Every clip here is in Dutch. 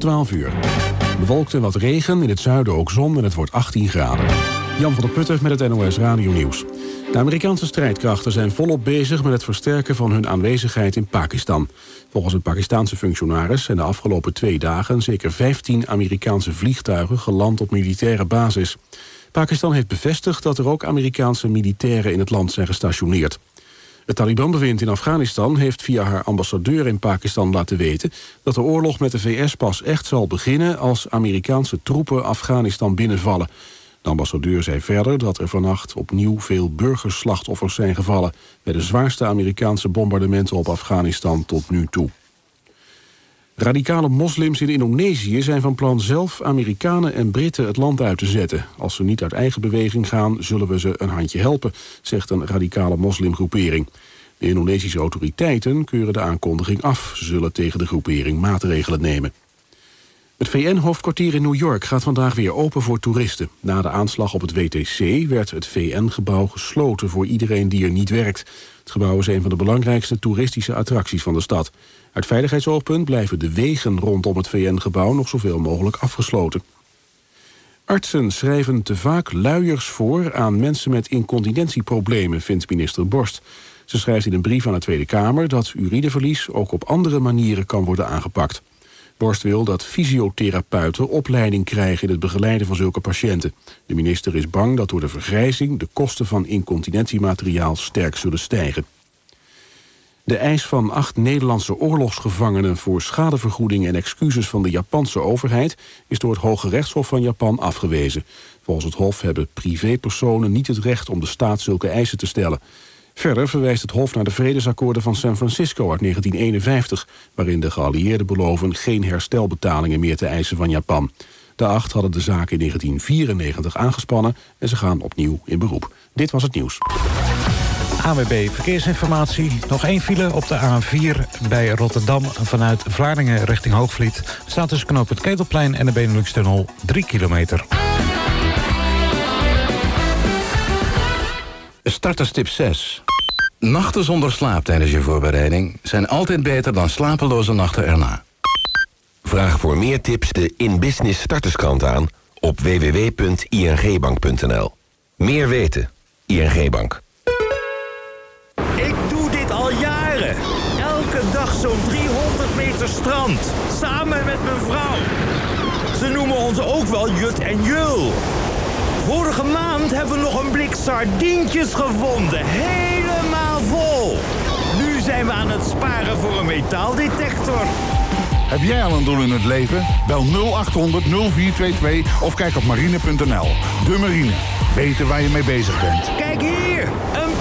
12 uur. Bewolkt en wat regen, in het zuiden ook zon en het wordt 18 graden. Jan van der Putten met het NOS Radio Nieuws. De Amerikaanse strijdkrachten zijn volop bezig met het versterken van hun aanwezigheid in Pakistan. Volgens een Pakistanse functionaris zijn de afgelopen twee dagen zeker 15 Amerikaanse vliegtuigen geland op militaire basis. Pakistan heeft bevestigd dat er ook Amerikaanse militairen in het land zijn gestationeerd. Het Taliban-bewind in Afghanistan heeft via haar ambassadeur in Pakistan laten weten... dat de oorlog met de VS pas echt zal beginnen als Amerikaanse troepen Afghanistan binnenvallen. De ambassadeur zei verder dat er vannacht opnieuw veel burgerslachtoffers zijn gevallen... bij de zwaarste Amerikaanse bombardementen op Afghanistan tot nu toe. Radicale moslims in Indonesië zijn van plan zelf Amerikanen en Britten het land uit te zetten. Als ze niet uit eigen beweging gaan, zullen we ze een handje helpen, zegt een radicale moslimgroepering. De Indonesische autoriteiten keuren de aankondiging af. Ze zullen tegen de groepering maatregelen nemen. Het VN-hoofdkwartier in New York gaat vandaag weer open voor toeristen. Na de aanslag op het WTC werd het VN-gebouw gesloten voor iedereen die er niet werkt. Het gebouw is een van de belangrijkste toeristische attracties van de stad. Uit veiligheidsoogpunt blijven de wegen rondom het VN-gebouw nog zoveel mogelijk afgesloten. Artsen schrijven te vaak luiers voor aan mensen met incontinentieproblemen, vindt minister Borst. Ze schrijft in een brief aan de Tweede Kamer dat urineverlies ook op andere manieren kan worden aangepakt. Borst wil dat fysiotherapeuten opleiding krijgen in het begeleiden van zulke patiënten. De minister is bang dat door de vergrijzing de kosten van incontinentiemateriaal sterk zullen stijgen. De eis van acht Nederlandse oorlogsgevangenen voor schadevergoeding en excuses van de Japanse overheid is door het Hoge Rechtshof van Japan afgewezen. Volgens het Hof hebben privépersonen niet het recht om de staat zulke eisen te stellen. Verder verwijst het Hof naar de vredesakkoorden van San Francisco uit 1951... waarin de geallieerden beloven geen herstelbetalingen meer te eisen van Japan. De acht hadden de zaak in 1994 aangespannen en ze gaan opnieuw in beroep. Dit was het nieuws. AWB Verkeersinformatie. Nog één file op de A4 bij Rotterdam vanuit Vlaardingen richting Hoogvliet. Staat tussen knoop het Ketelplein en de Benelux-tunnel 3 kilometer. Starterstip 6. Nachten zonder slaap tijdens je voorbereiding zijn altijd beter dan slapeloze nachten erna. Vraag voor meer tips de In Business starterskrant aan op www.ingbank.nl. Meer weten. ING Bank. Ik doe dit al jaren. Elke dag zo'n 300 meter strand. Samen met mijn vrouw. Ze noemen ons ook wel Jut en Jul. Vorige maand hebben we nog een blik sardientjes gevonden. Helemaal vol. Nu zijn we aan het sparen voor een metaaldetector. Heb jij al een doel in het leven? Bel 0800 0422 of kijk op marine.nl. De Marine. Weten waar je mee bezig bent. Kijk hier, een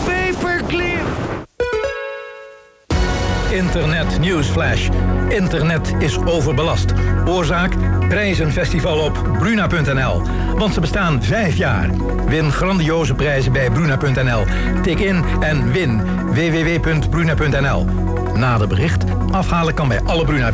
Internet Newsflash. Internet is overbelast. Oorzaak? Prijzenfestival op bruna.nl. Want ze bestaan vijf jaar. Win grandioze prijzen bij bruna.nl. Tik in en win www.bruna.nl. Na de bericht afhalen kan bij alle Bruna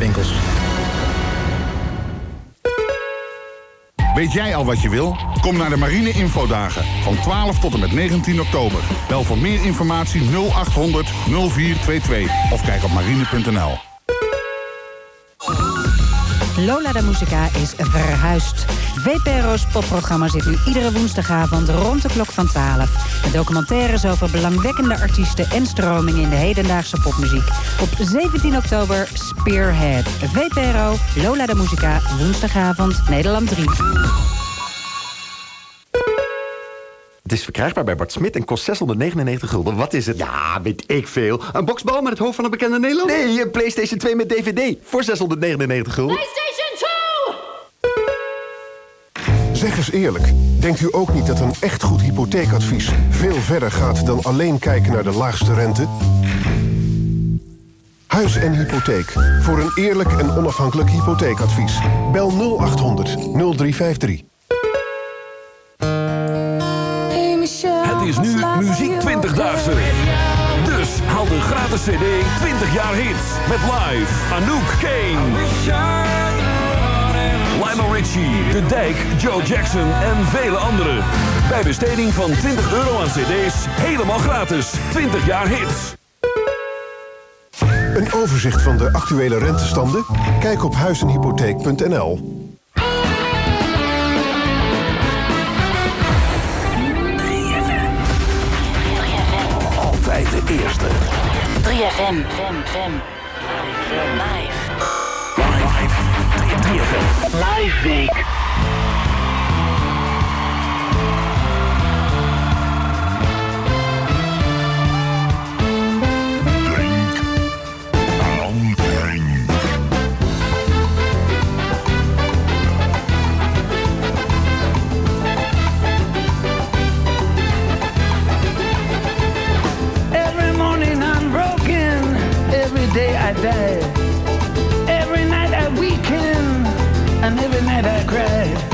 Weet jij al wat je wil? Kom naar de Marine Infodagen van 12 tot en met 19 oktober. Bel voor meer informatie 0800 0422 of kijk op marine.nl. Lola de Musica is verhuisd. VPRO's popprogramma zit nu iedere woensdagavond rond de klok van 12. Met documentaires over belangwekkende artiesten en stromingen in de hedendaagse popmuziek. Op 17 oktober Spearhead. VPRO, Lola de Musica, woensdagavond, Nederland 3. Het is verkrijgbaar bij Bart Smit en kost 699 gulden. Wat is het? Ja, weet ik veel. Een boksbal met het hoofd van een bekende Nederlander? Nee, een PlayStation 2 met DVD voor 699 gulden. PlayStation 2! Zeg eens eerlijk, denkt u ook niet dat een echt goed hypotheekadvies... veel verder gaat dan alleen kijken naar de laagste rente? Huis en hypotheek. Voor een eerlijk en onafhankelijk hypotheekadvies. Bel 0800 0353. Is nu Muziek 20-daagse. Dus haal de gratis CD 20 jaar hits. Met live Anouk Kane. Lionel Richie, De Dijk, Joe Jackson en vele anderen. Bij besteding van 20 euro aan cd's. Helemaal gratis. 20 jaar hits. Een overzicht van de actuele rentestanden? Kijk op huizenhypotheek.nl. Eerste. 3FM. Live. Live. 3FM. Live week. Night I cry.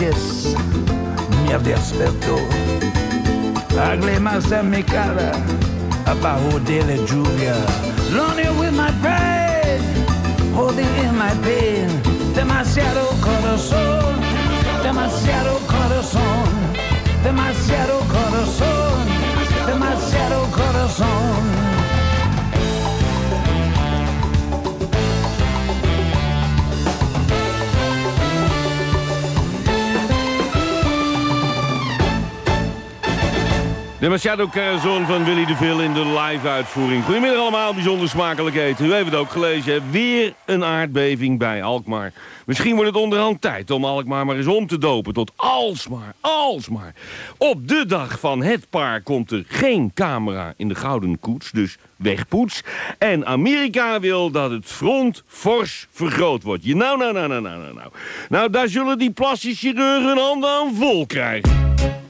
noches me despertou. A glemasa me cara, a barro dele Julia. Lonely with my pride, holding in my pain. Demasiado coração, demasiado coração, demasiado coração, demasiado coração. De Machado Carazon van Willy de Vil in de live-uitvoering. Goedemiddag allemaal, bijzonder smakelijk eten. U heeft het ook gelezen, weer een aardbeving bij Alkmaar. Misschien wordt het onderhand tijd om Alkmaar maar eens om te dopen tot alsmaar, alsmaar. Op de dag van het paar komt er geen camera in de gouden koets, dus wegpoets. En Amerika wil dat het front fors vergroot wordt. Je, nou, nou, nou, nou, nou, nou, nou. Nou, daar zullen die plastische chirurgen hun handen aan vol krijgen.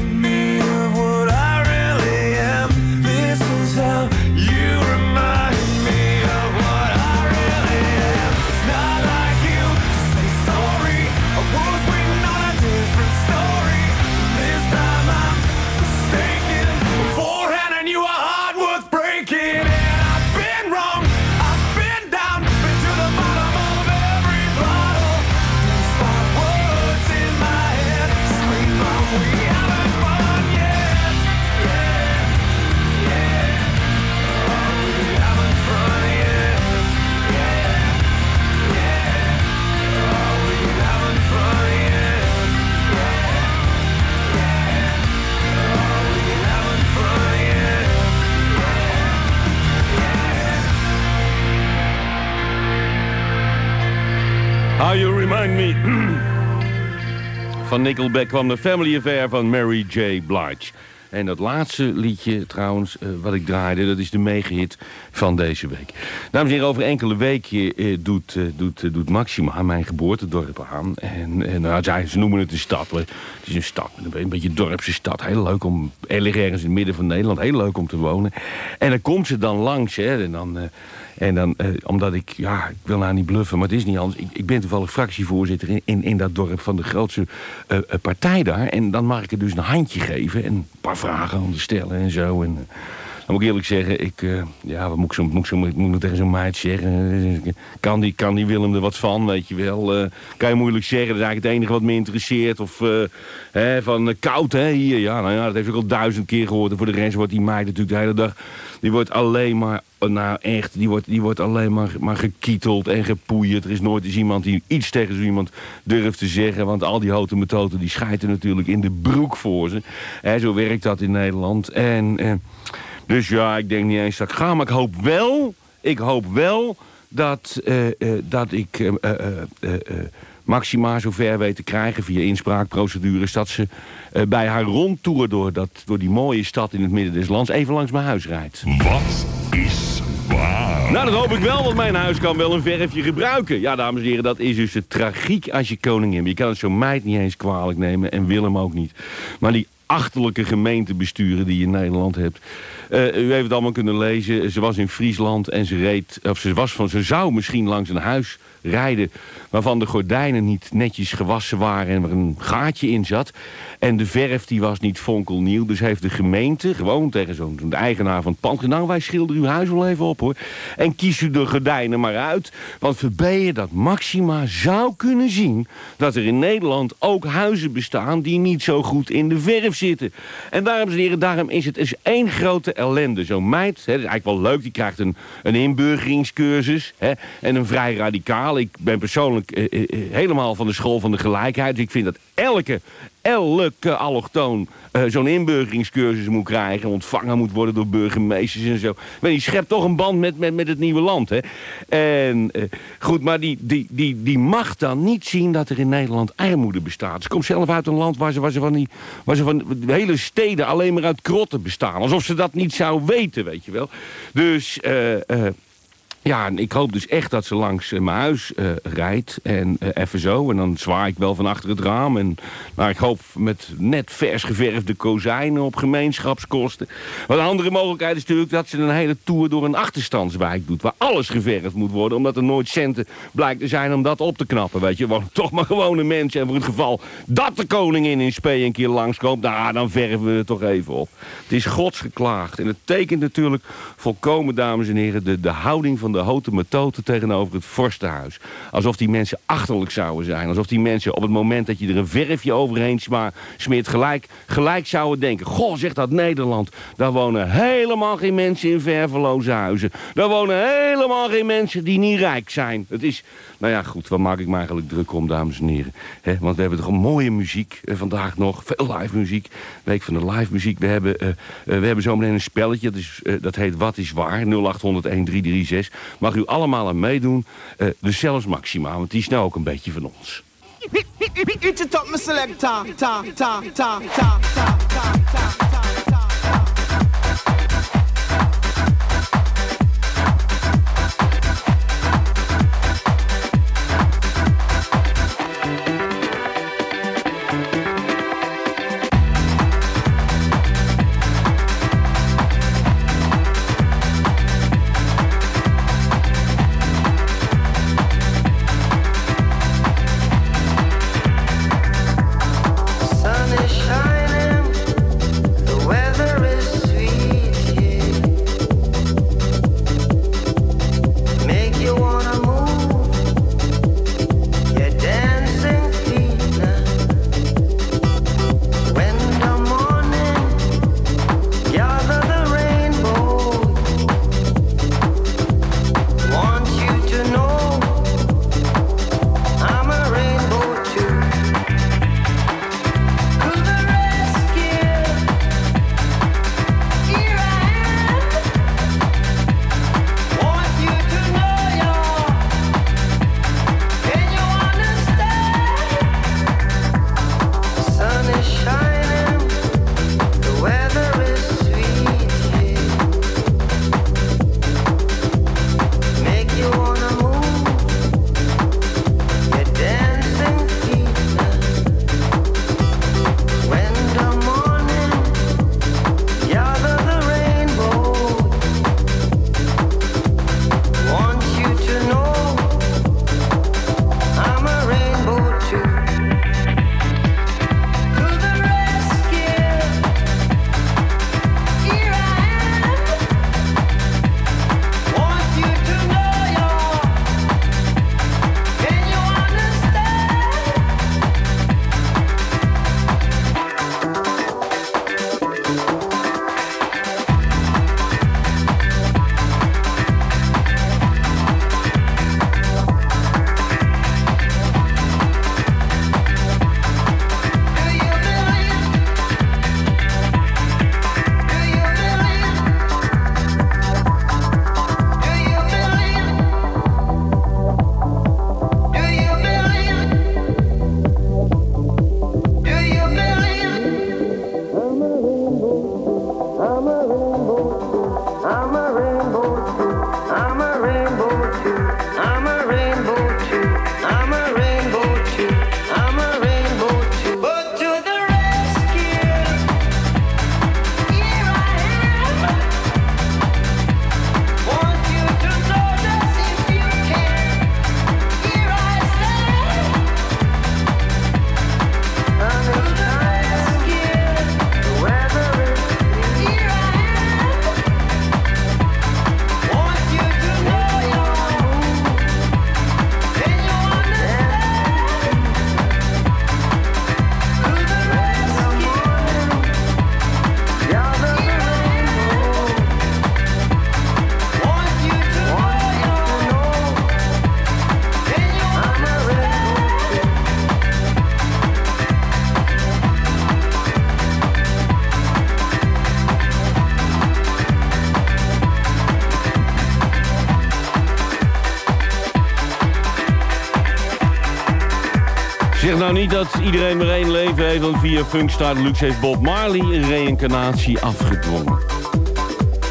Van Nickelback kwam de Family Affair van Mary J. Blige. En dat laatste liedje trouwens, eh, wat ik draaide, dat is de megahit van deze week. Dames en heren, over enkele weken eh, doet, eh, doet, doet Maxima mijn geboortedorp aan. En, nou, ze noemen het een stad. Het is een stad, een beetje een dorpse stad. Heel leuk om, er ergens in het midden van Nederland, heel leuk om te wonen. En dan komt ze dan langs, hè, en dan... en dan, eh, omdat ik, ja, ik wil nou niet bluffen, maar het is niet anders. Ik, ik ben toevallig fractievoorzitter in, in, dat dorp van de grootste eh, eh, partij daar. En dan mag ik er dus een handje geven en een paar vragen aan stellen en zo. En, moet ik eerlijk zeggen, ik, eh, ja, wat moet ik, zo, moet ik, moet tegen zo'n meid zeggen? Kan die, kan die Willem er wat van, weet je wel? Eh, kan je moeilijk zeggen, dat is eigenlijk het enige wat me interesseert. Of eh, hè, van koud, hè, hier. Ja, nou ja, dat heeft ik al duizend keer gehoord. En voor de rest wordt die meid natuurlijk de hele dag... Die wordt alleen maar, nou echt, die wordt, die wordt alleen maar, maar gekieteld en gepoeierd. Er is nooit eens iemand die iets tegen zo iemand durft te zeggen. Want al die houten metoten die schijten natuurlijk in de broek voor ze. Hè, zo werkt dat in Nederland. En, eh, dus ja, ik denk niet eens dat ik ga. Maar ik hoop wel, ik hoop wel dat, eh, eh, dat ik eh, Maxima zover weet te krijgen via inspraakprocedures... dat ze bij haar rondtour door, dat, door die mooie stad in het midden des lands... even langs mijn huis rijdt. Wat is waar? Nou, dat hoop ik wel, want mijn huis kan wel een verfje gebruiken. Ja, dames en heren, dat is dus de tragiek als je koningin bent. Je kan het zo'n meid niet eens kwalijk nemen en Willem ook niet. Maar die achterlijke gemeentebesturen die je in Nederland hebt. Eh, u heeft het allemaal kunnen lezen. Ze was in Friesland en ze reed, of ze was van, ze zou misschien langs een huis rijden waarvan de gordijnen niet netjes gewassen waren en er een gaatje in zat. En de verf die was niet fonkelnieuw. Dus heeft de gemeente gewoon tegen zo'n eigenaar van het pand... nou, wij schilderen uw huis wel even op, hoor. En kies u de gordijnen maar uit. Want verbeer dat Maxima zou kunnen zien... dat er in Nederland ook huizen bestaan... die niet zo goed in de verf zitten. En en heren, daarom is het is één grote ellende. Zo'n meid, hè, dat is eigenlijk wel leuk... die krijgt een, een inburgeringscursus hè, en een vrij radicaal. Ik ben persoonlijk eh, eh, eh, helemaal van de school van de gelijkheid. Dus ik vind dat elke, elke allochtoon eh, zo'n inburgeringscursus moet krijgen... ontvangen moet worden door burgemeesters en zo. Die schept toch een band met, met, met het nieuwe land, hè. En eh, goed, maar die, die, die, die mag dan niet zien dat er in Nederland armoede bestaat. Ze komt zelf uit een land waar ze, waar ze, van, die, waar ze van hele steden alleen maar uit krotten bestaan. Alsof ze dat niet zou weten, weet je wel. Dus... eh, ja, en ik hoop dus echt dat ze langs eh, mijn huis eh, rijdt. En eh, even zo. En dan zwaai ik wel van achter het raam. En nou, ik hoop met net vers geverfde kozijnen op gemeenschapskosten. Want een andere mogelijkheid is natuurlijk dat ze een hele tour door een achterstandswijk doet. Waar alles geverfd moet worden. Omdat er nooit centen blijkt te zijn om dat op te knappen. Weet je, want toch maar gewone mensen. En voor het geval dat de koningin in spe een keer langskomt. Nou, dan verven we het toch even op. Het is gods geklaagd. En het tekent natuurlijk volkomen, dames en heren, de, de houding van de houten metoten tegenover het vorstenhuis. Alsof die mensen achterlijk zouden zijn. Alsof die mensen op het moment dat je er een verfje overheen smeert gelijk, gelijk zouden denken. Goh, zegt dat Nederland. Daar wonen helemaal geen mensen in verveloze huizen. Daar wonen helemaal geen mensen die niet rijk zijn. Het is, nou ja goed, waar maak ik me eigenlijk druk om, dames en heren. Want we hebben toch mooie muziek eh, vandaag nog. Veel live muziek. Week van de live muziek. We hebben, eh, we hebben zometeen een spelletje. Dat, is, dat heet Wat is Waar? 0800 1336. Mag u allemaal aan meedoen. Eh, dus zelfs Maxima, want die is nou ook een beetje van ons. Nou niet dat iedereen maar één leven heeft, want via Funkstar Deluxe heeft Bob Marley een reïncarnatie afgedwongen.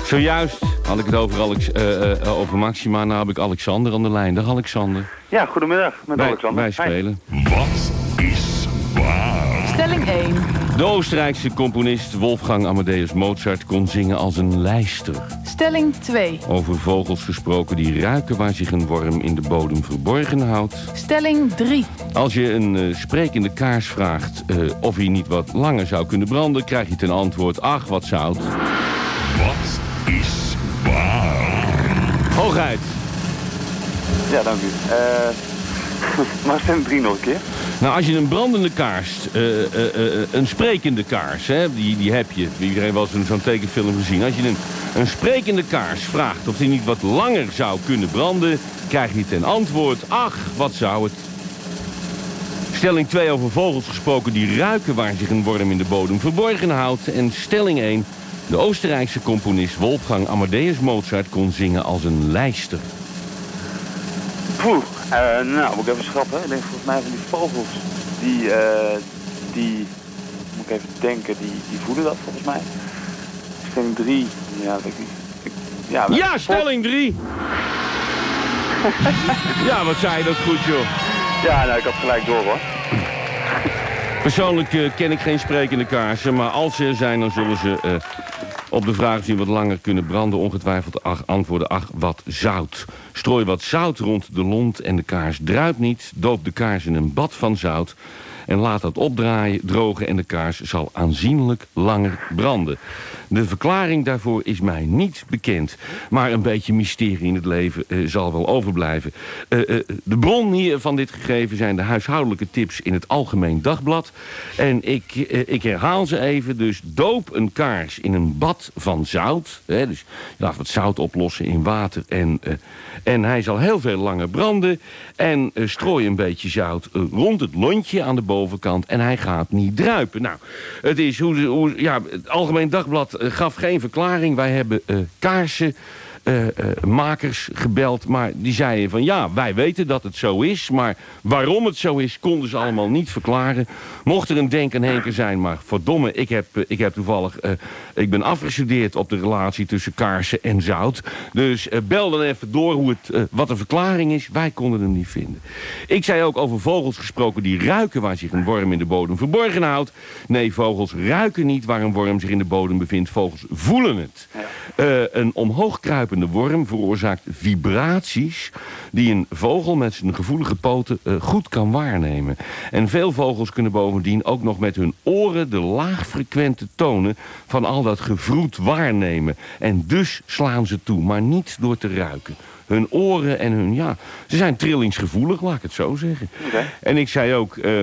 Zojuist had ik het over, Alex, eh, eh, over Maxima, nou heb ik Alexander aan de lijn. Dag Alexander. Ja, goedemiddag met Wij- Alexander. wij Hi. spelen. Wat is waar? Stelling 1. De Oostenrijkse componist Wolfgang Amadeus Mozart kon zingen als een lijster. Stelling 2. Over vogels gesproken die ruiken waar zich een worm in de bodem verborgen houdt. Stelling 3. Als je een eh, sprekende kaars vraagt eh, of hij niet wat langer zou kunnen branden, krijg je ten antwoord: ach, wat zout. Wat is waar? Hoogheid. Ja, dank u. Eh maar stem 3 nog een keer. Nou, als je een brandende kaars, eh, eh, eh, een sprekende kaars, hè, die, die heb je. Iedereen heeft wel eens een- zo'n tekenfilm gezien. Als je een, een sprekende kaars vraagt of die niet wat langer zou kunnen branden, krijg je ten antwoord: ach, wat zou het. Stelling 2 over vogels gesproken die ruiken waar zich een worm in de bodem verborgen houdt. En stelling 1. De Oostenrijkse componist Wolfgang Amadeus Mozart kon zingen als een lijster. Poeh, eh, nou, moet ik even schrappen. Ik denk volgens mij van die vogels. die, eh, die, moet ik even denken, die, die voelen dat volgens mij. Stelling 3, ja, weet ik niet. Ja, Ja, stelling 3. ja, wat zei je dat goed, joh. Ja, nou, ik had gelijk door hoor. Persoonlijk eh, ken ik geen sprekende kaarsen, maar als ze er zijn, dan zullen ze eh, op de vraag ze wat langer kunnen branden. Ongetwijfeld ach, antwoorden, ach, wat zout. Strooi wat zout rond de lont en de kaars druipt niet. Doop de kaars in een bad van zout. En laat dat opdraaien, drogen en de kaars zal aanzienlijk langer branden. De verklaring daarvoor is mij niet bekend. Maar een beetje mysterie in het leven eh, zal wel overblijven. Eh, eh, de bron hier van dit gegeven zijn de huishoudelijke tips in het Algemeen Dagblad. En ik, ik herhaal ze even. Dus doop een kaars in een bad van zout. Hè, dus laat wat zout oplossen in water. En, en hij zal heel veel langer branden. En strooi een beetje zout rond het lontje aan de bovenkant. En hij gaat niet druipen. Nou, het is hoe, hoe ja, het Algemeen Dagblad gaf geen verklaring. Wij hebben eh, kaarsen. Eh, eh, makers gebeld, maar die zeiden van ja, wij weten dat het zo is, maar waarom het zo is, konden ze allemaal niet verklaren. Mocht er een denk en henker zijn, maar verdomme, ik heb, eh, ik heb toevallig, ik ben afgestudeerd op de relatie tussen kaarsen en zout. Dus bel dan even door hoe het, wat de verklaring is. Wij konden hem niet vinden. Ik zei ook over vogels gesproken die ruiken waar zich een worm in de bodem verborgen houdt. Nee, vogels ruiken niet waar een worm zich in de bodem bevindt. Vogels voelen het. Een omhoog kruipende worm veroorzaakt vibraties die een vogel met zijn gevoelige poten eh, goed kan waarnemen. En veel vogels kunnen bovendien ook nog met hun oren de laagfrequente tonen van al dat gevroet waarnemen. En dus slaan ze toe, maar niet door te ruiken. Hun oren en hun, ja, ze zijn trillingsgevoelig, laat ik het zo zeggen. En ik zei ook, eh,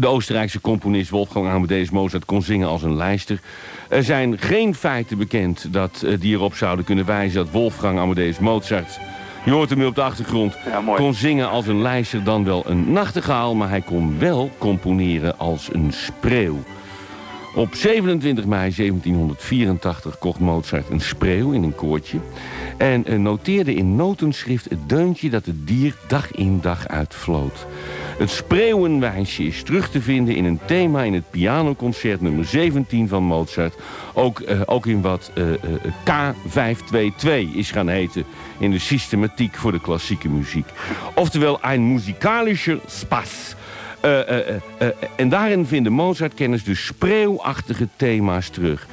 de Oostenrijkse componist Wolfgang Amadeus Mozart kon zingen als een lijster. Er zijn geen feiten bekend dat, eh, die erop zouden kunnen wijzen dat Wolfgang Amadeus Mozart... Je hoort hem nu op de achtergrond. kon zingen als een lijster dan wel een nachtegaal... maar hij kon wel componeren als een spreeuw. Op 27 mei 1784 kocht Mozart een spreeuw in een koortje... en eh, noteerde in notenschrift het deuntje dat het dier dag in dag uit floot. Het spreeuwenwijsje is terug te vinden in een thema in het pianoconcert nummer 17 van Mozart. Ook, eh, ook in wat eh, eh, K522 is gaan heten in de systematiek voor de klassieke muziek. Oftewel, een muzikalischer eh, en daarin vinden Mozart-kenners de spreeuwachtige thema's terug.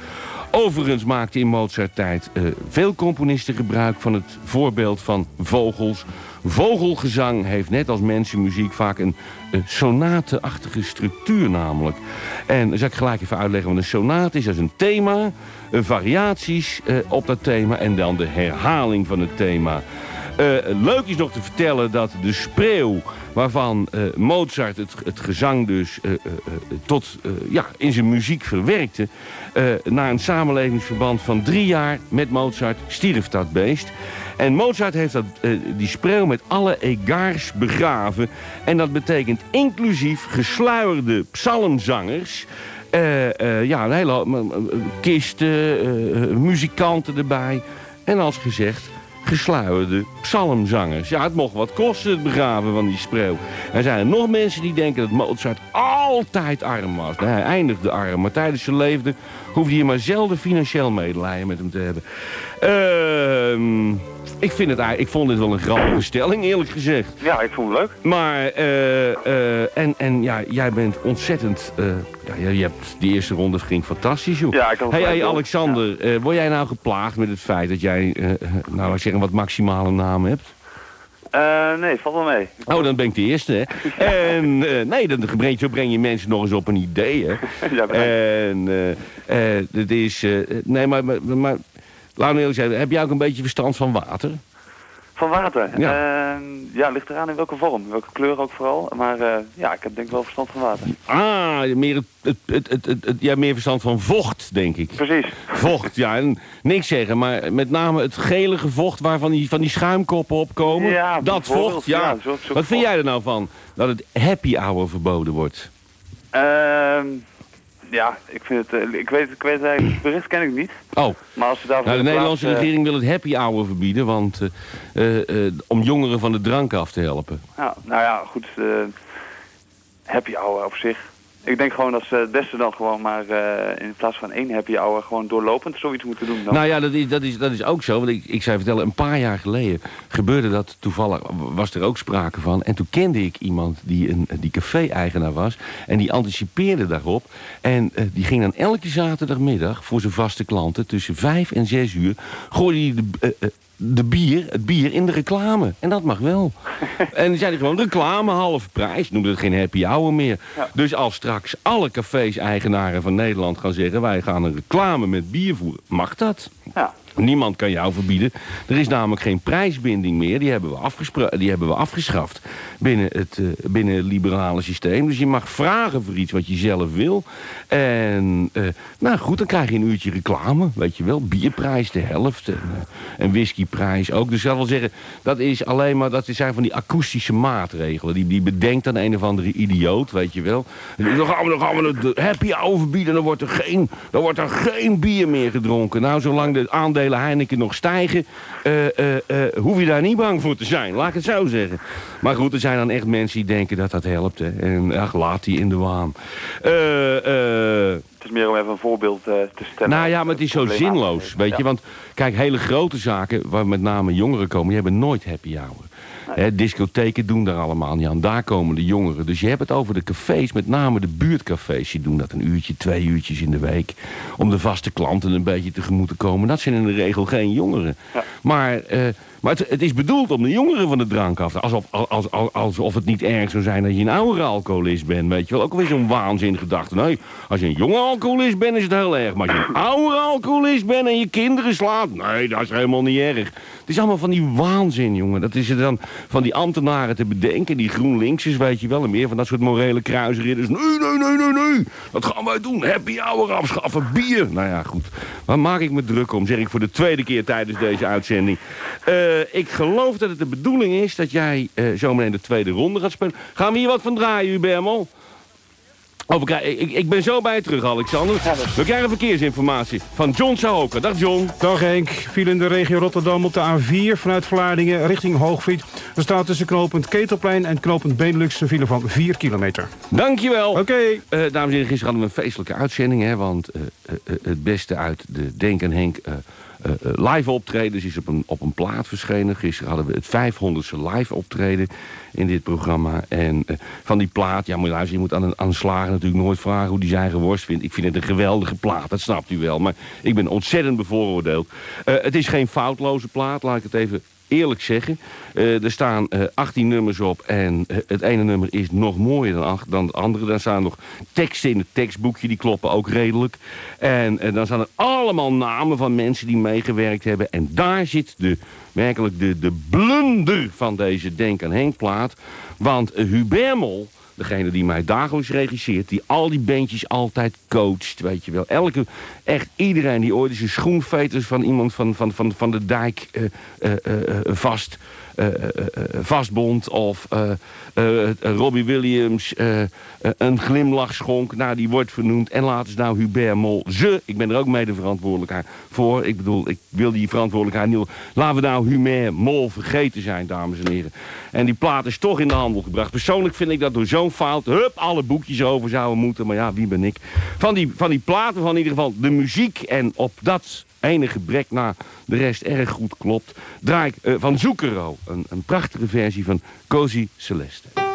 Overigens maakten in Mozart-tijd veel componisten gebruik van het voorbeeld van vogels. Vogelgezang heeft net als mensenmuziek vaak een sonateachtige structuur namelijk. En zal ik gelijk even uitleggen wat een sonate is. Dat is een thema, variaties eh, op dat thema en dan de herhaling van het thema. Eh, leuk is nog te vertellen dat de spreeuw, waarvan eh, Mozart het, gezang dus tot, ja, in zijn muziek verwerkte, na een samenlevingsverband van drie jaar met Mozart stierf dat beest. En Mozart heeft dat, eh, die spreeuw met alle egaars begraven. En dat betekent inclusief gesluierde psalmzangers. eh, eh, ja, een hele kisten, muzikanten erbij. En als gezegd, gesluierde psalmzangers. Ja, het mocht wat kosten, het begraven van die spreeuw. Er zijn er nog mensen die denken dat Mozart altijd arm was. Nou, hij eindigde arm, maar tijdens zijn leven hoefde je maar zelden financieel medelijden met hem te hebben. Ehm, ik, vind het, eigenlijk- ik vond dit wel een grappige stelling, eerlijk gezegd. Ja, ik vond het leuk. Maar, eh, eh, en, en ja, jij bent ontzettend... eh, ja, je hebt, die eerste ronde ging fantastisch, joh. Ja, ik had het hey, hey. Alexander, eh, word jij nou geplaagd met het feit dat jij, nou, ik zeggen, wat maximale namen hebt? Eh, nee, valt wel mee. Oh, dan ben ik de eerste, hè? En nee, dan breng, zo breng je mensen nog eens op een idee, hè? Ja, bedankt. en dit is... nee, maar, maar, maar laat me eerlijk zeggen, heb jij ook een beetje verstand van water? Van water? Ja. Ja. ja, ligt eraan in welke vorm. Welke kleur ook vooral. Maar eh, ja, ik heb denk ik wel verstand van water. Ah, meer, het, het, het, het, ja, meer verstand van vocht, denk ik. Precies. Vocht, ja. En niks zeggen, maar met name het gelige vocht waarvan die, van die schuimkoppen opkomen. Ja, dat vocht, ja. ja, zo- zo Wat vind vocht. jij er nou van? Dat het happy hour verboden wordt. Ehm, ja, ik vind het... eh, ik weet, ik weet eigenlijk, het bericht ken ik niet. Oh. Maar als Nou, de Nederlandse eh, regering wil het happy hour verbieden, want, eh, om jongeren van de drank af te helpen. Ja, nou ja, goed. happy hour op zich. Ik denk gewoon dat ze beste dan gewoon maar eh, in plaats van één happy hour gewoon doorlopend zoiets moeten doen. Dan. Nou ja, dat is, dat is, dat is ook zo. Want ik, ik zou vertellen, een paar jaar geleden gebeurde dat toevallig, was er ook sprake van. En toen kende ik iemand die een die café-eigenaar was. En die anticipeerde daarop. En eh, die ging dan elke zaterdagmiddag voor zijn vaste klanten tussen vijf en zes uur. gooide hij de, eh, de bier, het bier in de reclame. En dat mag wel. en dan hij gewoon reclame, halve prijs. Noemde het geen happy hour meer. Dus als straks alle cafés-eigenaren van Nederland gaan zeggen... wij gaan een reclame met bier voeren, mag dat. Ja. Niemand kan jou verbieden. Er is namelijk geen prijsbinding meer. Die hebben we, die hebben we afgeschaft binnen het, eh, binnen liberale systeem. Dus je mag vragen voor iets wat je zelf wil. En eh, nou goed, dan krijg je een uurtje reclame. Weet je wel, bierprijs de helft. En, eh, en whiskyprijs ook. Dus zal wel zeggen, dat is alleen maar... dat zijn van die akoestische maatregelen. Die, die bedenkt dan een of andere idioot, weet je wel. Dan gaan we, dan gaan we het happy hour verbieden. Dan wordt, er geen, dan wordt er geen bier meer gedronken. Nou, zolang de aandelen Heineken nog stijgen... eh, hoef je daar niet bang voor te zijn. Laat ik het zo zeggen. Maar goed, er zijn dan echt mensen die denken dat dat helpt. Hè. En ach, laat die in de waan. Het is meer om even een voorbeeld te stellen. nou ja, maar het is zo zinloos, weet Ja. je. Want kijk, hele grote zaken, waar met name jongeren komen... die hebben nooit happy hour. Hè, discotheken doen daar allemaal niet aan. Daar komen de jongeren. Dus je hebt het over de cafés, met name de buurtcafés. Die doen dat een uurtje, twee uurtjes in de week. Om de vaste klanten een beetje tegemoet te komen. Dat zijn in de regel geen jongeren. Maar, eh, maar het, het is bedoeld om de jongeren van de drank af te... Alsof, als, als, alsof het niet erg zou zijn dat je een oude alcoholist bent. Weet je wel, ook weer zo'n waanzin gedachte. Nee, als je een jonge alcoholist bent is het heel erg. Maar als je een oude alcoholist bent en je kinderen slaat... Nee, dat is helemaal niet erg. Het is allemaal van die waanzin, jongen. Dat is er dan van die ambtenaren te bedenken. Die GroenLinksers, weet je wel. En meer van dat soort morele kruisridders. Nee, nee, nee, nee, nee. Dat gaan wij doen. Happy hour afschaffen. Bier. Nou ja, goed. Waar maak ik me druk om? Zeg ik voor de tweede keer tijdens deze uitzending. Eh, ik geloof dat het de bedoeling is dat jij eh zometeen de tweede ronde gaat spelen. Gaan we hier wat van draaien, Ubermel? Oh, krijgen- ik, ik ben zo bij je terug, Alexander. We krijgen verkeersinformatie van John Sahoka. Dag, John. Dag Henk. Viel in de regio Rotterdam op de A4 vanuit Vlaardingen richting Hoogvliet. Er staat tussen knooppunt Ketelplein en knooppunt Benelux een file van 4 kilometer. Dankjewel. Oké. Eh, dames en heren, gisteren hadden we een feestelijke uitzending. Hè, want eh, eh, eh, het beste uit de Denk en Henk eh, eh, eh, live optredens is op een, op een plaat verschenen. Gisteren hadden we het 500ste live optreden in dit programma. En eh, van die plaat, ja, moet je je moet aan een, aan slager natuurlijk nooit vragen hoe die zijn eigen worst vindt. Ik vind het een geweldige plaat, dat snapt u wel. Maar ik ben ontzettend bevooroordeeld. Eh, het is geen foutloze plaat, laat ik het even eerlijk zeggen. Eh, er staan eh 18 nummers op en eh, het ene nummer is nog mooier dan, dan het andere. Daar staan nog teksten in het tekstboekje, die kloppen ook redelijk. En eh, dan staan er allemaal namen van mensen die meegewerkt hebben. En daar zit de, werkelijk de, de blunder van deze Denk aan Henk plaat. Want eh, Hubert Mol, degene die mij dagelijks regisseert... die al die bandjes altijd coacht, weet je wel. Elke, echt iedereen die ooit eens een schoenveters van iemand van, van, van, van de dijk eh, eh, eh, vast... eh, eh, eh, vastbond of Robbie Williams een glimlach schonk. Nou, die wordt vernoemd. En laten ze nou Hubert Mol. Ze, ik ben er ook mede verantwoordelijk voor. Ik bedoel, ik wil die verantwoordelijkheid niet... Laten we nou Hubert Mol vergeten zijn, dames en heren. En die plaat is toch in de handel gebracht. Persoonlijk vind ik dat door zo'n fout... Hup, alle boekjes over zouden moeten. Maar ja, wie ben ik? Van die, van die platen van in ieder geval de muziek. En op dat ene gebrek na de rest erg goed klopt... draai ik eh, van Zucchero een, een prachtige versie van Cozy Celeste.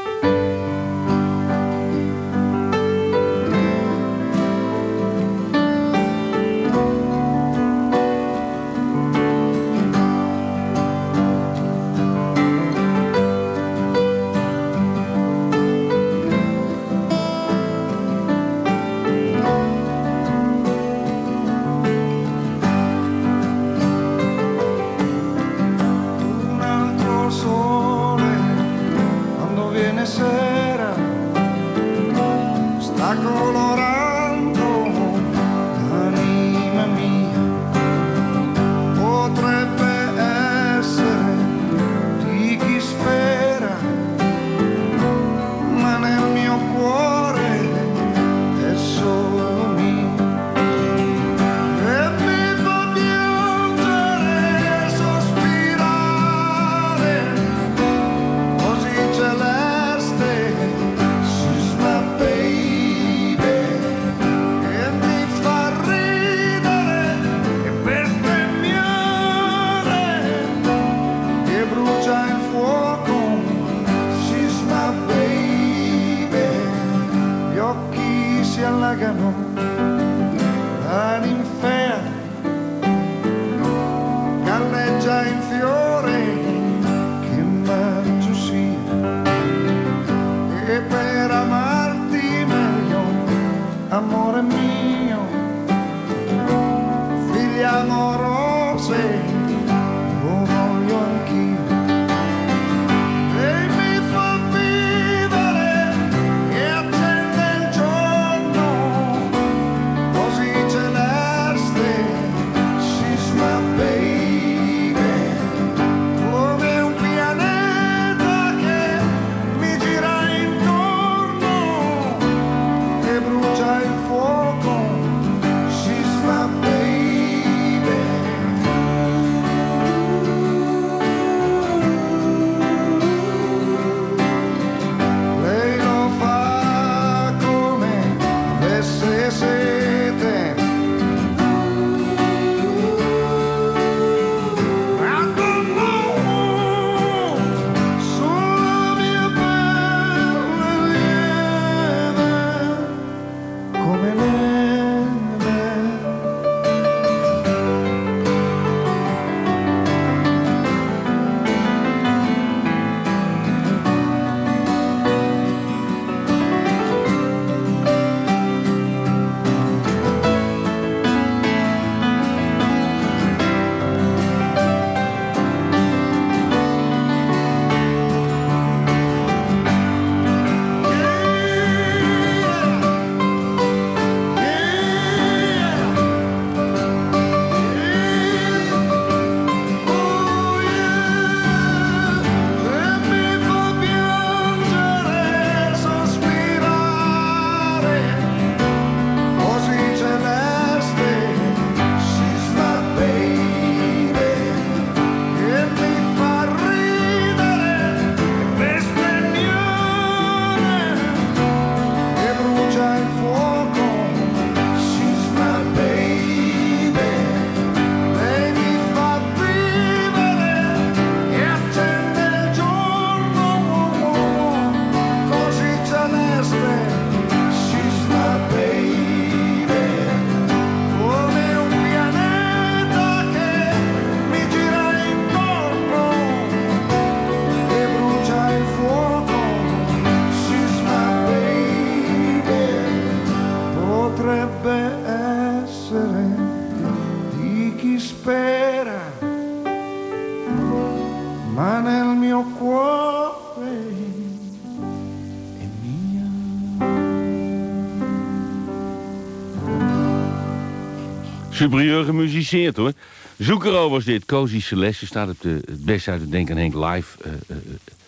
Superieur gemusiceerd hoor. Zoekero was dit. Cozy Celeste staat op de, het best uit het Denk aan Henk live eh, eh,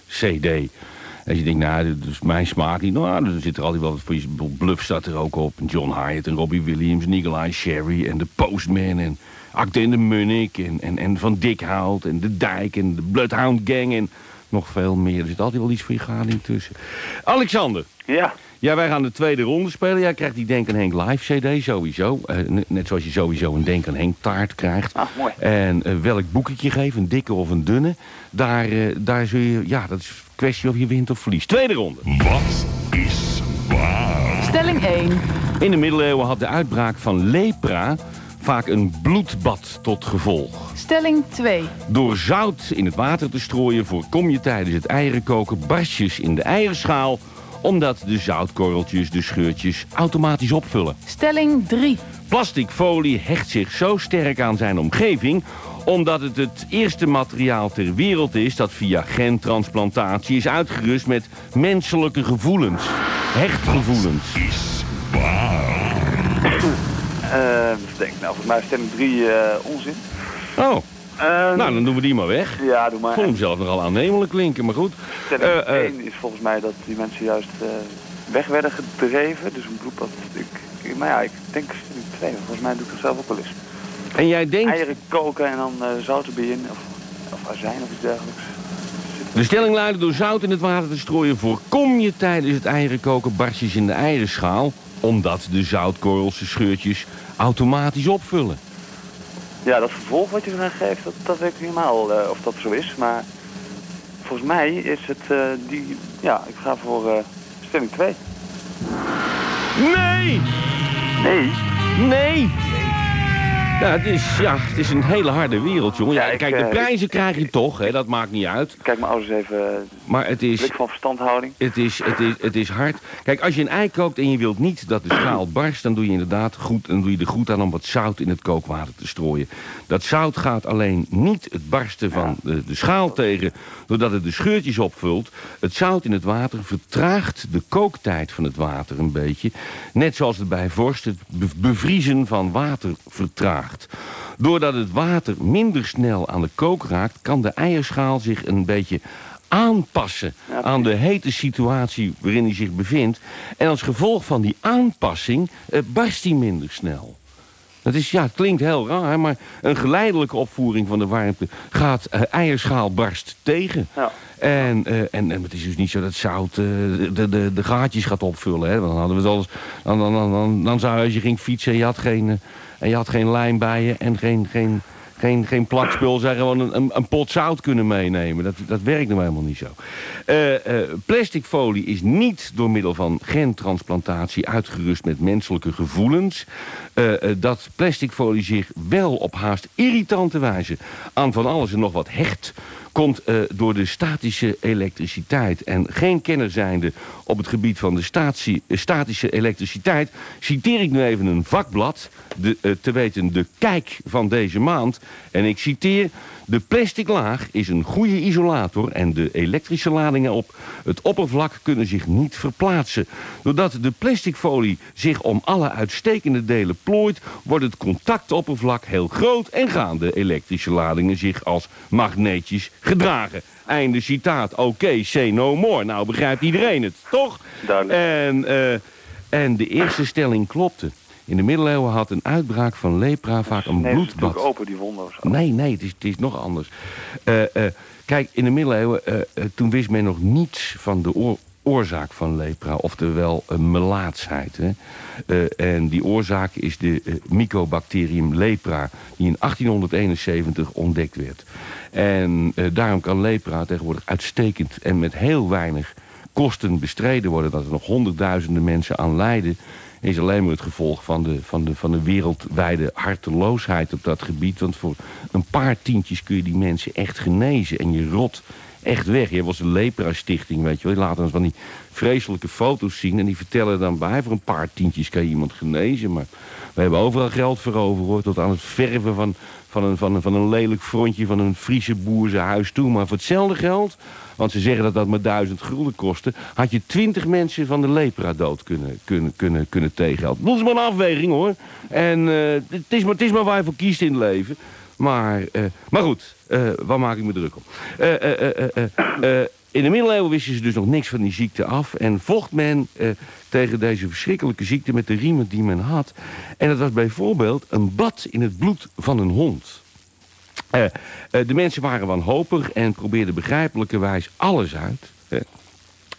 CD. Als je denkt, nou, dat is mijn smaak niet. Nou, dan zit er altijd wel wat. Bluff staat er ook op. John Hyatt en Robbie Williams, Nikolai Sherry en The Postman en Acte en de Munnik en, en, en Van Dikhout en De Dijk en de Bloodhound Gang en nog veel meer. Er zit altijd wel iets voor je gading tussen. Alexander. Ja. Ja, wij gaan de tweede ronde spelen. Jij krijgt die Denk aan Henk live CD sowieso. Eh, net- zoals je sowieso een Denk aan Henk taart krijgt. Ah, mooi. En eh, welk boek ik je geef, een dikke of een dunne... daar, eh, daar zul je... Ja, dat is een kwestie of je wint of verliest. Tweede ronde. Wat is waar? Stelling 1. In de middeleeuwen had de uitbraak van lepra vaak een bloedbad tot gevolg. Stelling 2. Door zout in het water te strooien voorkom je tijdens het eieren koken barstjes in de eierschaal omdat de zoutkorreltjes de scheurtjes automatisch opvullen. Stelling 3. Plasticfolie hecht zich zo sterk aan zijn omgeving omdat het het eerste materiaal ter wereld is dat via gentransplantatie is uitgerust met menselijke gevoelens. Hechtgevoelens. Is waar? Eh, even denken. Nou, volgens mij is stelling 3 onzin. Oh, Eh, nou dan doen we die maar weg. Ja, doe maar. Ik vond hem zelf nogal aannemelijk klinken, maar goed. Stelling Eh, eh, 1 is volgens mij dat die mensen juist eh, weg werden gedreven. Dus een bloedbad. Ik, maar ja, ik denk stelling 2. Volgens mij doe ik dat zelf ook wel eens. En jij denkt, Eieren koken en dan eh zout erbij in. Of, of azijn of iets dergelijks. de stelling luidde door zout in het water te strooien voorkom je tijdens het eieren koken barstjes in de eierenschaal omdat de zoutkorrels de scheurtjes automatisch opvullen. Ja, dat vervolg wat je eraan geeft, dat, dat weet ik niet helemaal eh, of dat zo is. Maar volgens mij is het eh, die... Ja, ik ga voor eh, stelling 2. Nee! Nee? Nee! Ja, het is, ja, het is een hele harde wereld, jongen. Ja, kijk, de eh, prijzen krijg je toch, hè, dat maakt niet uit. Kijk mijn ouders even eh, Maar het is, blik van verstandhouding. het, is, het, is, het is hard. Kijk, als je een ei kookt en je wilt niet dat de schaal barst... dan doe je inderdaad goed, dan doe je er goed aan om wat zout in het kookwater te strooien. Dat zout gaat alleen niet het barsten van de, de schaal tegen... doordat het de scheurtjes opvult. Het zout in het water vertraagt de kooktijd van het water een beetje. Net zoals het bij vorst het be- bevriezen van water vertraagt. Doordat het water minder snel aan de kook raakt... kan de eierschaal zich een beetje aanpassen aan de hete situatie waarin hij zich bevindt. En als gevolg van die aanpassing eh, barst hij minder snel. Dat is, ja, het klinkt heel raar, maar een geleidelijke opvoering van de warmte gaat eh, eierschaal barst tegen. Ja. En, eh, en, en het is dus niet zo dat zout eh, de, de, de gaatjes gaat opvullen. Hè? Dan, hadden we het alles, dan, dan, dan, dan, dan zou je als je ging fietsen en je had geen, eh, en je had geen lijm bij je en geen, geen, geen, geen plakspul, je gewoon een, een, een pot zout kunnen meenemen. Dat, dat werkt nou helemaal niet zo. Eh, eh, plasticfolie is niet door middel van gentransplantatie uitgerust met menselijke gevoelens. Eh, dat plasticfolie zich wel op haast irritante wijze aan van alles en nog wat hecht komt eh, door de statische elektriciteit. En geen kenner zijnde op het gebied van de statie, eh, statische elektriciteit... citeer ik nu even een vakblad, de, eh, te weten de Kijk van deze maand. En ik citeer... De plastic laag is een goede isolator en de elektrische ladingen op het oppervlak kunnen zich niet verplaatsen. Doordat de plasticfolie zich om alle uitstekende delen plooit, wordt het contactoppervlak heel groot en gaan de elektrische ladingen zich als magneetjes gedragen. Einde citaat. Oké, say no more. Nou begrijpt iedereen het, toch? En, eh, en de eerste stelling klopte. In de middeleeuwen had een uitbraak van lepra vaak een Nee, bloedbad. natuurlijk open, die wonden of zo. Nee, nee, het is, het is nog anders. Eh, eh, kijk, in de middeleeuwen, eh, toen wist men nog niets van de oor- oorzaak van lepra, oftewel uh, melaatsheid. Hè? En die oorzaak is de mycobacterium lepra, die in 1871 ontdekt werd. En daarom kan lepra tegenwoordig uitstekend en met heel weinig kosten bestreden worden. Dat er nog honderdduizenden mensen aan lijden is alleen maar het gevolg van de, van, de, van de wereldwijde harteloosheid op dat gebied. Want voor een paar tientjes kun je die mensen echt genezen. En je rot echt weg. Je eens een lepra-stichting, weet je wel. Die laten ons van die vreselijke foto's zien... en die vertellen dan bij voor een paar tientjes kan je iemand genezen. Maar we hebben overal geld voor over, hoor. Tot aan het verven van, van, een, van, een, van een lelijk frontje van een Friese boer zijn huis toe. Maar voor hetzelfde geld, want ze zeggen dat dat maar duizend gulden kostte... had je twintig mensen van de lepra dood kunnen, kunnen, kunnen, kunnen tegenhouden. Dat is maar een afweging, hoor. En eh, het, is maar, het is maar waar je voor kiest in het leven. Maar, eh, maar goed, eh, waar maak ik me druk om? In de middeleeuwen wisten ze dus nog niks van die ziekte af. En vocht men eh, tegen deze verschrikkelijke ziekte met de riemen die men had. En dat was bijvoorbeeld een bad in het bloed van een hond. Eh, eh, de mensen waren wanhopig en probeerden begrijpelijkerwijs alles uit.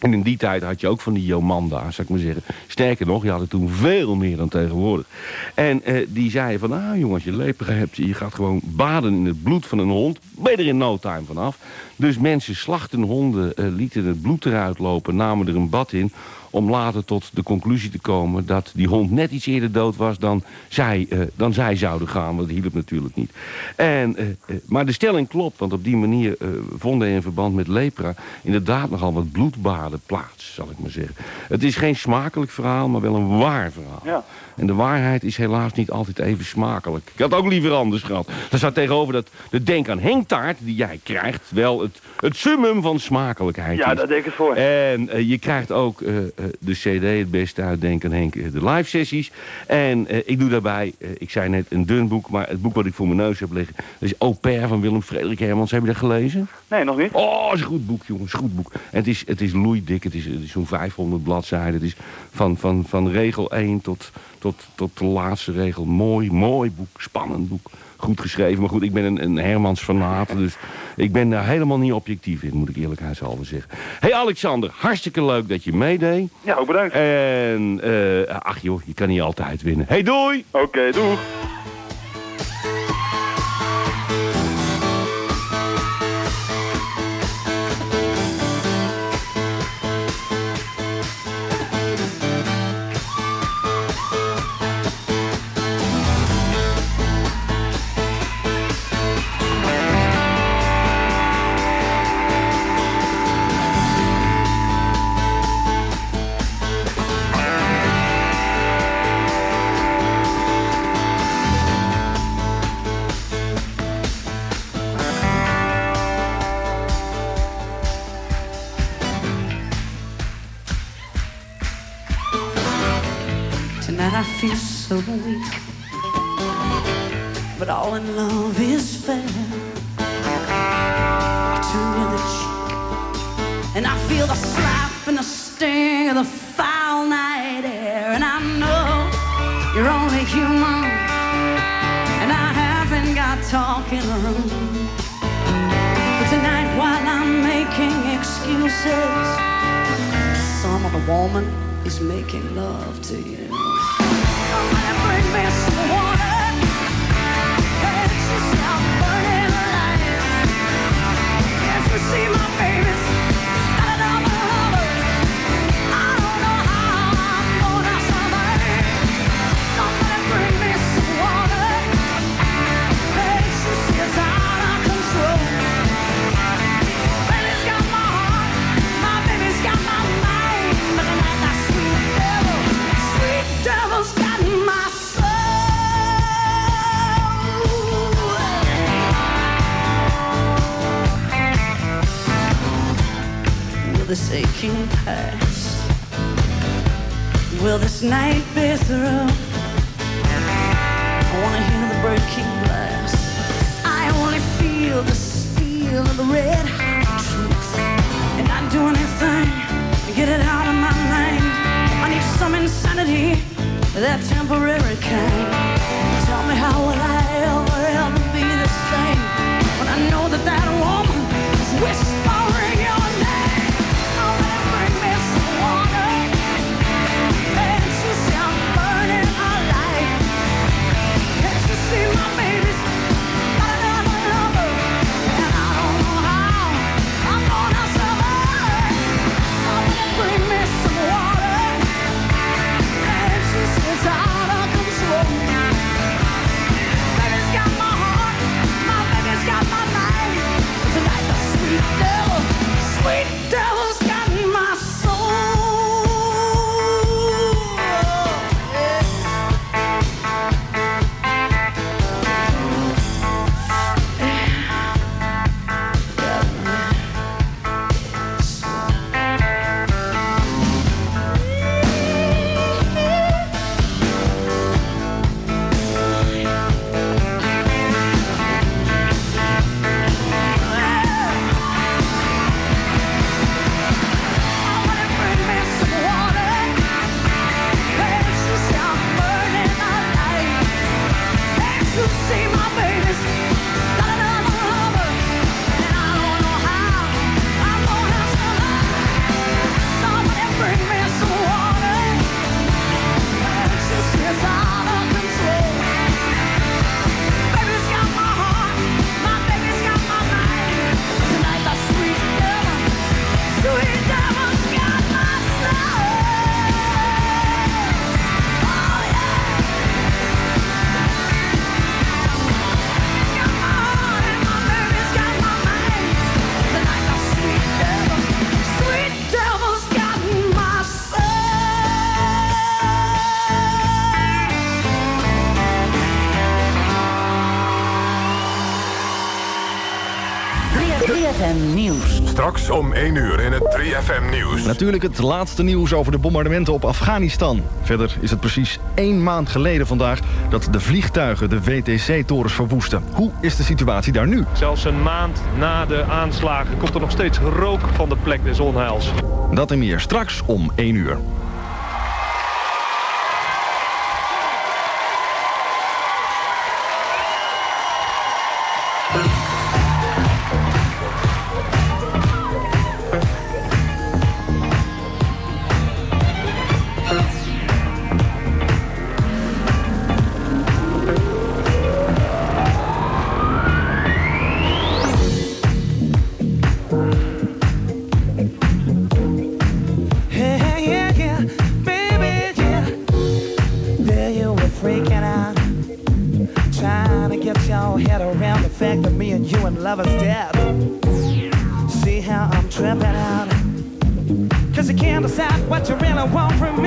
En in die tijd had je ook van die Jomanda's, zou ik maar zeggen. Sterker nog, je had er toen veel meer dan tegenwoordig. En eh, die zeiden van, ah jongen, als je lepra hebt... je gaat gewoon baden in het bloed van een hond... ben je er in no time vanaf. Dus mensen slachten honden, eh, lieten het bloed eruit lopen... namen er een bad in om later tot de conclusie te komen... dat die hond net iets eerder dood was dan zij, eh, dan zij zouden gaan. Want dat hielp natuurlijk niet. En, eh, eh, maar de stelling klopt, want op die manier vonden in verband met lepra... inderdaad nogal wat bloedbaden plaats, zal ik maar zeggen. Het is geen smakelijk verhaal, maar wel een waar verhaal. Ja. En de waarheid is helaas niet altijd even smakelijk. Ik had ook liever anders gehad. Daar staat tegenover dat de denk aan hengtaart die jij krijgt... wel het, het summum van smakelijkheid Ja, daar denk ik voor. En eh, je krijgt ook eh, eh, de cd, het beste uit Denk aan Henk, de live sessies. En ik doe daarbij, ik zei net een dun boek... maar het boek wat ik voor mijn neus heb liggen... dat is Au pair van Willem Frederik Hermans. Heb je dat gelezen? Nee, nog niet. Oh, is een goed boek, jongens. Goed boek. En het is, het is loeidik. Het is, het is zo'n 500 bladzijden. Het is van, van, van regel 1 tot, tot, tot de laatste regel. Mooi, mooi boek. Spannend boek. Goed geschreven. Maar goed, ik ben een, een Hermans fanaat. Dus ik ben daar helemaal niet objectief in, moet ik eerlijkheidshalve zeggen. hey Alexander, hartstikke leuk dat je meedeed. Ja, ook bedankt. En, eh, ach joh, je kan niet altijd winnen. hey, doei! Oké, doeg! 1 uur in het 3FM Nieuws. Natuurlijk het laatste nieuws over de bombardementen op Afghanistan. Verder is het precies één maand geleden vandaag dat de vliegtuigen de WTC-torens verwoesten. Hoe is de situatie daar nu? Zelfs een maand na de aanslagen komt er nog steeds rook van de plek des onheils. Dat en meer straks om 1 uur. What you really want from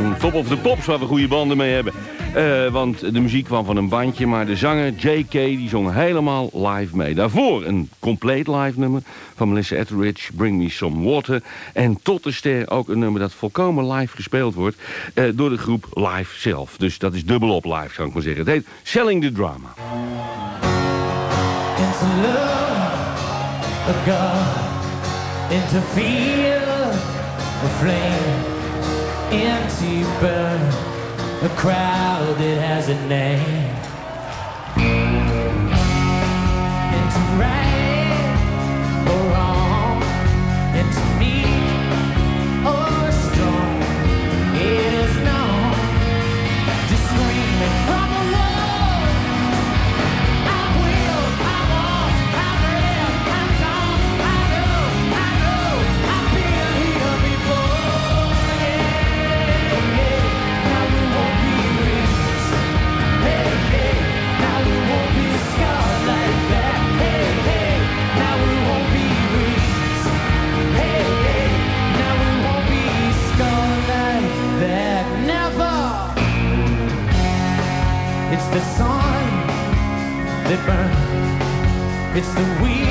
van Top of the Pops, waar we goede banden mee hebben. Eh, want de muziek kwam van een bandje, maar de zanger J.K. die zong helemaal live mee. Daarvoor een compleet live nummer van Melissa Etheridge, Bring Me Some Water. En tot de ster ook een nummer dat volkomen live gespeeld wordt eh, door de groep Live zelf. Dus dat is dubbel op live, zou ik maar zeggen. Het heet Selling the Drama. Love God flame empty burn, a crowd that has a name. It's the wheel,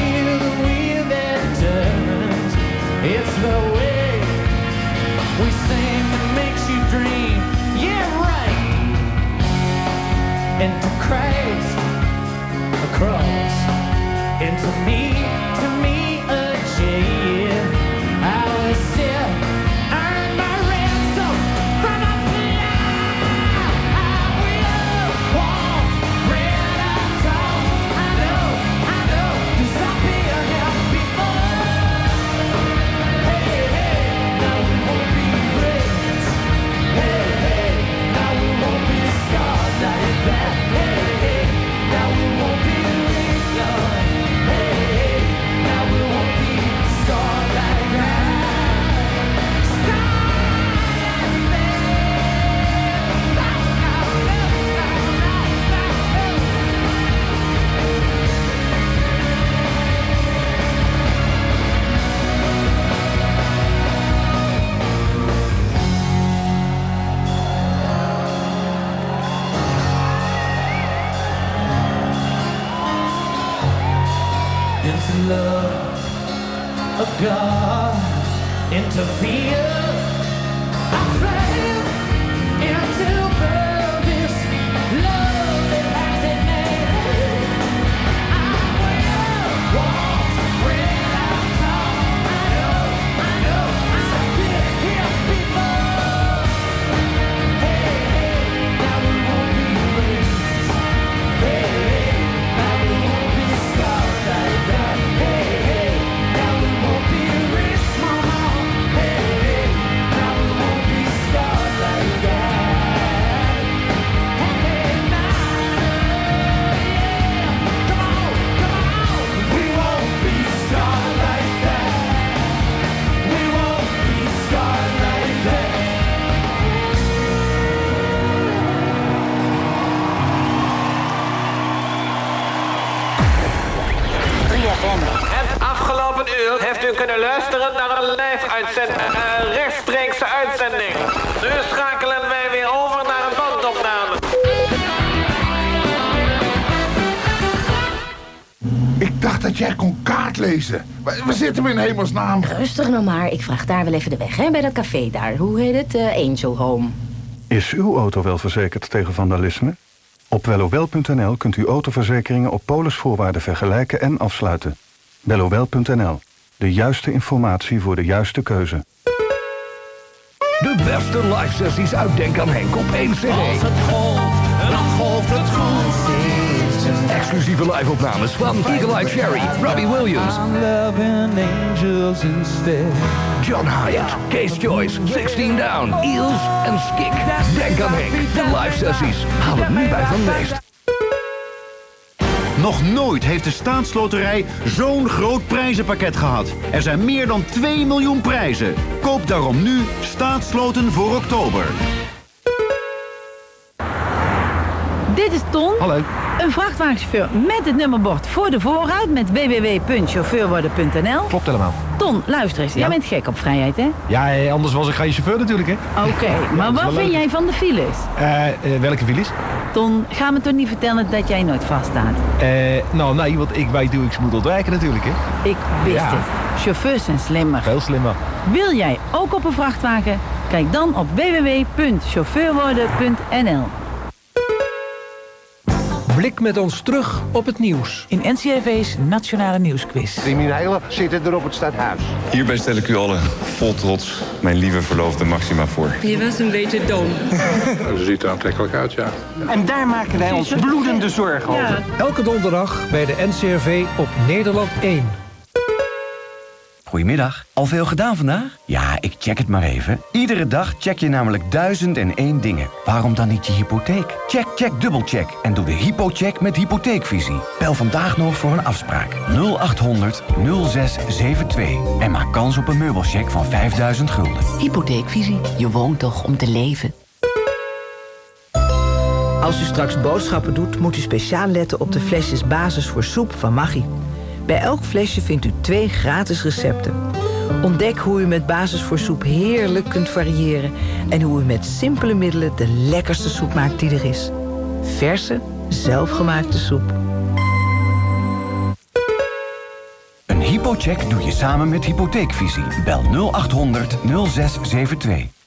een rechtstreekse uitzending. Nu schakelen wij weer over naar een bandopname. Ik dacht dat jij kon kaart lezen. Waar zitten we in hemelsnaam? Rustig nou maar, ik vraag daar wel even de weg, hè, bij dat café daar. Hoe heet het? Eh, Angel Home. Is uw auto wel verzekerd tegen vandalisme? Op wellowel.nl kunt u autoverzekeringen op polisvoorwaarden vergelijken en afsluiten. Wellowel.nl. De juiste informatie voor de juiste keuze. De beste live sessies uit Denk aan Henk op één CD. Als het golft, dan golft het goed. Exclusieve live-opnames van Eagle Eye Cherry, Robbie Williams. John Hyatt, Case Joyce, 16 Down, Eels en Skik. Denk aan Henk, de live sessies. Haal het nu bij Van Leest. Nog nooit heeft de staatsloterij zo'n groot prijzenpakket gehad. Er zijn meer dan 2 miljoen prijzen. Koop daarom nu staatsloten voor oktober. Dit is Ton. Hallo. Een vrachtwagenchauffeur met het nummerbord voor de voorruit met www.chauffeurworden.nl. Klopt helemaal. Ton, luister eens. Jij bent gek op vrijheid, hè? Ja, eh, anders was ik geen chauffeur natuurlijk, hè? Oké, maar wat vind leuk. jij van de files? Eh, eh, welke files? Ton, ga me toch niet vertellen dat jij nooit vaststaat? Eh, nou, nee, want ik weet hoe ik ze moet ontwijken natuurlijk, hè? Ik wist Ja. het. Chauffeurs zijn slimmer. Veel slimmer. Wil jij ook op een vrachtwagen? Kijk dan op www.chauffeurworden.nl. Blik met ons terug op het nieuws. In NCRV's Nationale Nieuwsquiz. Criminelen zitten er op het stadhuis. Hierbij stel ik u allen vol trots mijn lieve verloofde Maxima voor. Je was een beetje dom. Ze ziet er aantrekkelijk uit, ja. En daar maken wij ons bloedende zorgen over. Elke donderdag bij de NCRV op Nederland 1. Goedemiddag. Al veel gedaan vandaag? Ja, ik check het maar even. Iedere dag check je namelijk duizend en één dingen. Waarom dan niet je hypotheek? Check, check, dubbelcheck. En doe de hypocheck met hypotheekvisie. Bel vandaag nog voor een afspraak. 0800 0672. En maak kans op een meubelcheck van 5000 gulden. Hypotheekvisie. Je woont toch om te leven? Als u straks boodschappen doet, moet u speciaal letten op de flesjes basis voor soep van Maggi. Bij elk flesje vindt u twee gratis recepten. Ontdek hoe u met basis voor soep heerlijk kunt variëren... en hoe u met simpele middelen de lekkerste soep maakt die er is. Verse, zelfgemaakte soep. HypoCheck doe je samen met Hypotheekvisie. Bel 0800 0672.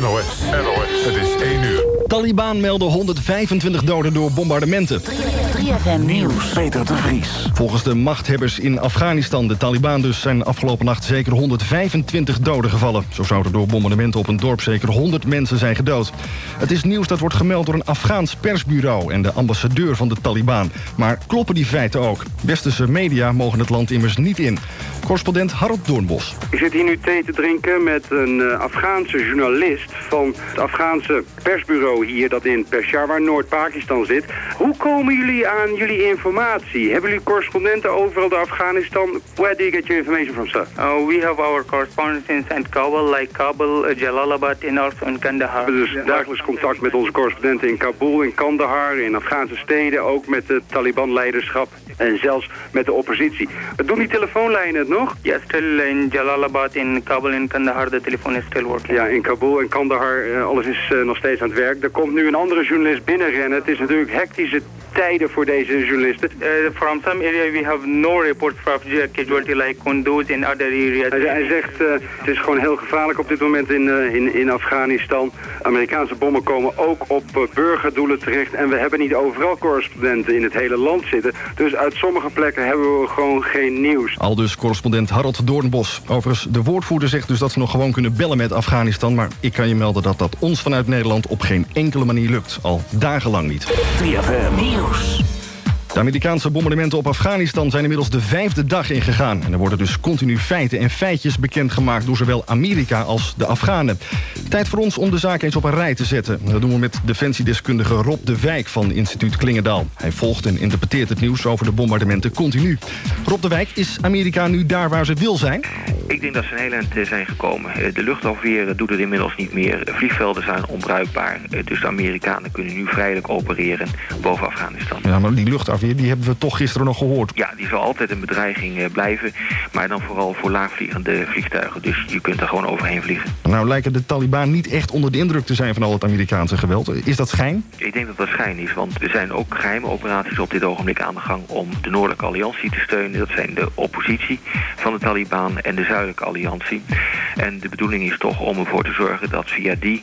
NOS, NOS, het is 1 uur. Taliban melden 125 doden door bombardementen. 3FM Nieuws. Peter de Vries. Volgens de machthebbers in Afghanistan, de Taliban dus... zijn afgelopen nacht zeker 125 doden gevallen. Zo zouden door bombardementen op een dorp zeker 100 mensen zijn gedood. Het is nieuws dat wordt gemeld door een Afghaans persbureau... en de ambassadeur van de Taliban. Maar kloppen die feiten ook? Westerse media mogen het land immers niet in. Correspondent Harold Doornbos. Ik zit hier nu thee te drinken met een uh, Afghaanse journalist van het Afghaanse persbureau hier dat in Peshawar, Noord-Pakistan zit. Hoe komen jullie aan jullie informatie? Hebben jullie correspondenten overal de Afghanistan? Where do you get your information from, sir? Uh, we have our correspondents in Kabul, like Kabul, uh, Jalalabad and also in Kandahar. We hebben dus dagelijks contact met onze correspondenten in Kabul, in Kandahar, in Afghaanse steden, ook met het Taliban-leiderschap en zelfs met de oppositie. Doen die telefoonlijnen het nog? Ja, still in Jalalabad, in Kabul en Kandahar, de telefoon is still working. Ja, in Kabul en Kandahar, uh, alles is uh, nog steeds aan het werk. Er komt nu een andere journalist binnenrennen. Het is natuurlijk hectische tijden voor deze journalisten. Uh, from some area we have no reports of casualty like Kunduz in other areas. Hij, hij zegt, uh, het is gewoon heel gevaarlijk op dit moment in, uh, in, in Afghanistan. Amerikaanse bommen komen ook op burgerdoelen terecht. En we hebben niet overal correspondenten in het hele land zitten. Dus uit sommige plekken hebben we gewoon geen nieuws. Al dus correspondent Harold Doornbos. Overigens, de woordvoerder zegt dus dat ze nog gewoon kunnen bellen met Afghanistan. Maar ik kan je melden dat dat ons vanuit Nederland op geen enkele manier lukt. Al dagenlang niet. 3FM Nieuws. De Amerikaanse bombardementen op Afghanistan zijn inmiddels de vijfde dag ingegaan. En er worden dus continu feiten en feitjes bekendgemaakt door zowel Amerika als de Afghanen. Tijd voor ons om de zaak eens op een rij te zetten. Dat doen we met defensiedeskundige Rob de Wijk van instituut Klingendaal. Hij volgt en interpreteert het nieuws over de bombardementen continu. Rob de Wijk, is Amerika nu daar waar ze wil zijn? Ik denk dat ze een heel eind zijn gekomen. De luchtafweer doet het inmiddels niet meer. Vliegvelden zijn onbruikbaar. Dus de Amerikanen kunnen nu vrijelijk opereren boven Afghanistan. Ja, maar die luchtafweer die hebben we toch gisteren nog gehoord. Ja, die zal altijd een bedreiging blijven. Maar dan vooral voor laagvliegende vliegtuigen. Dus je kunt er gewoon overheen vliegen. Nou lijken de Taliban niet echt onder de indruk te zijn van al het Amerikaanse geweld. Is dat schijn? Ik denk dat dat schijn is. Want er zijn ook geheime operaties op dit ogenblik aan de gang... om de Noordelijke Alliantie te steunen. Dat zijn de oppositie van de Taliban en de Zuidelijke Alliantie. En de bedoeling is toch om ervoor te zorgen dat via die